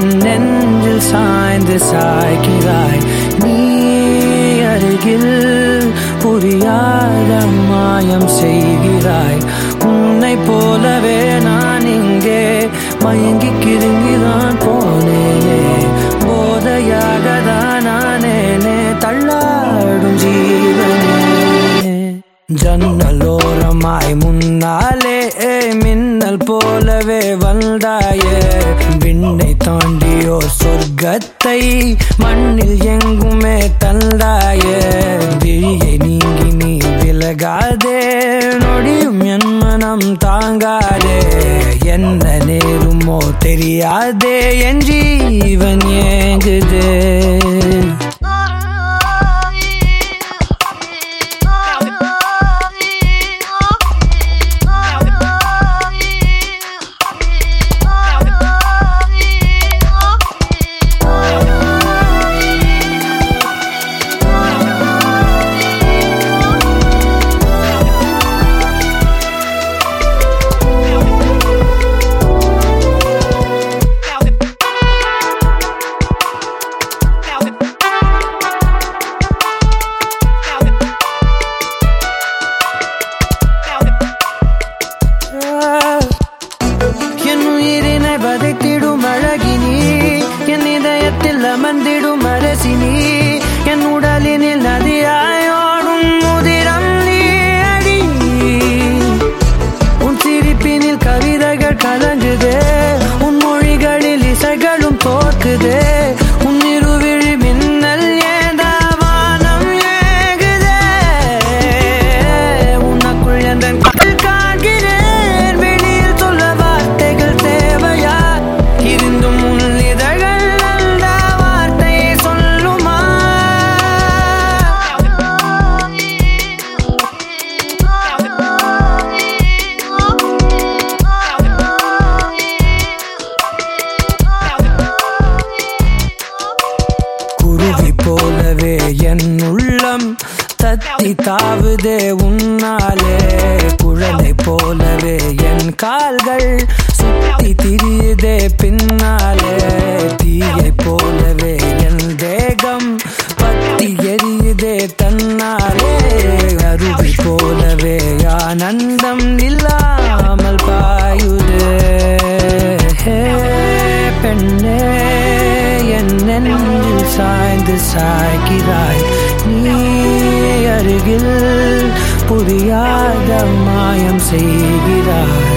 என் நெஞ்சில் சாய்ந்து சாய்க்கிறாய். நீ அருகில் புரியாத மாயம் செய்கிறாய். உன்னை போலவே நான் இங்கே மயங்கி கிருங்கி ஜன்னலோரமாய் முன்னாலே மின்னல் போலவே வந்தாயே. விண்ணை தாண்டியோ சொர்க்கத்தை மண்ணில் எங்குமே தந்தாயே. விழியை நீங்கி நீ விலகாதே நொடியும் என் மனம் தாங்காதே. என்ன நேருமோ தெரியாதே என் ஜீவன் ஏங்குதே. போலவே என் உள்ளம் தத்தி தாவுதே உன்னாலே. குழந்தை போலவே என் கால்கள் சுத்தி திரியுதே பின்னாலே. தீயை போலவே என் தேகம் பத்தி எரியுதே தன்னாலே. அருவி போலவே ஆனந்தம் இல்லாமல் பாயுதே. பெண்ணே என்னென்ன சாய்ந்து சாய்கிறாய் நீ அருகில் புரியாத மாயம் செய்கிறாய்.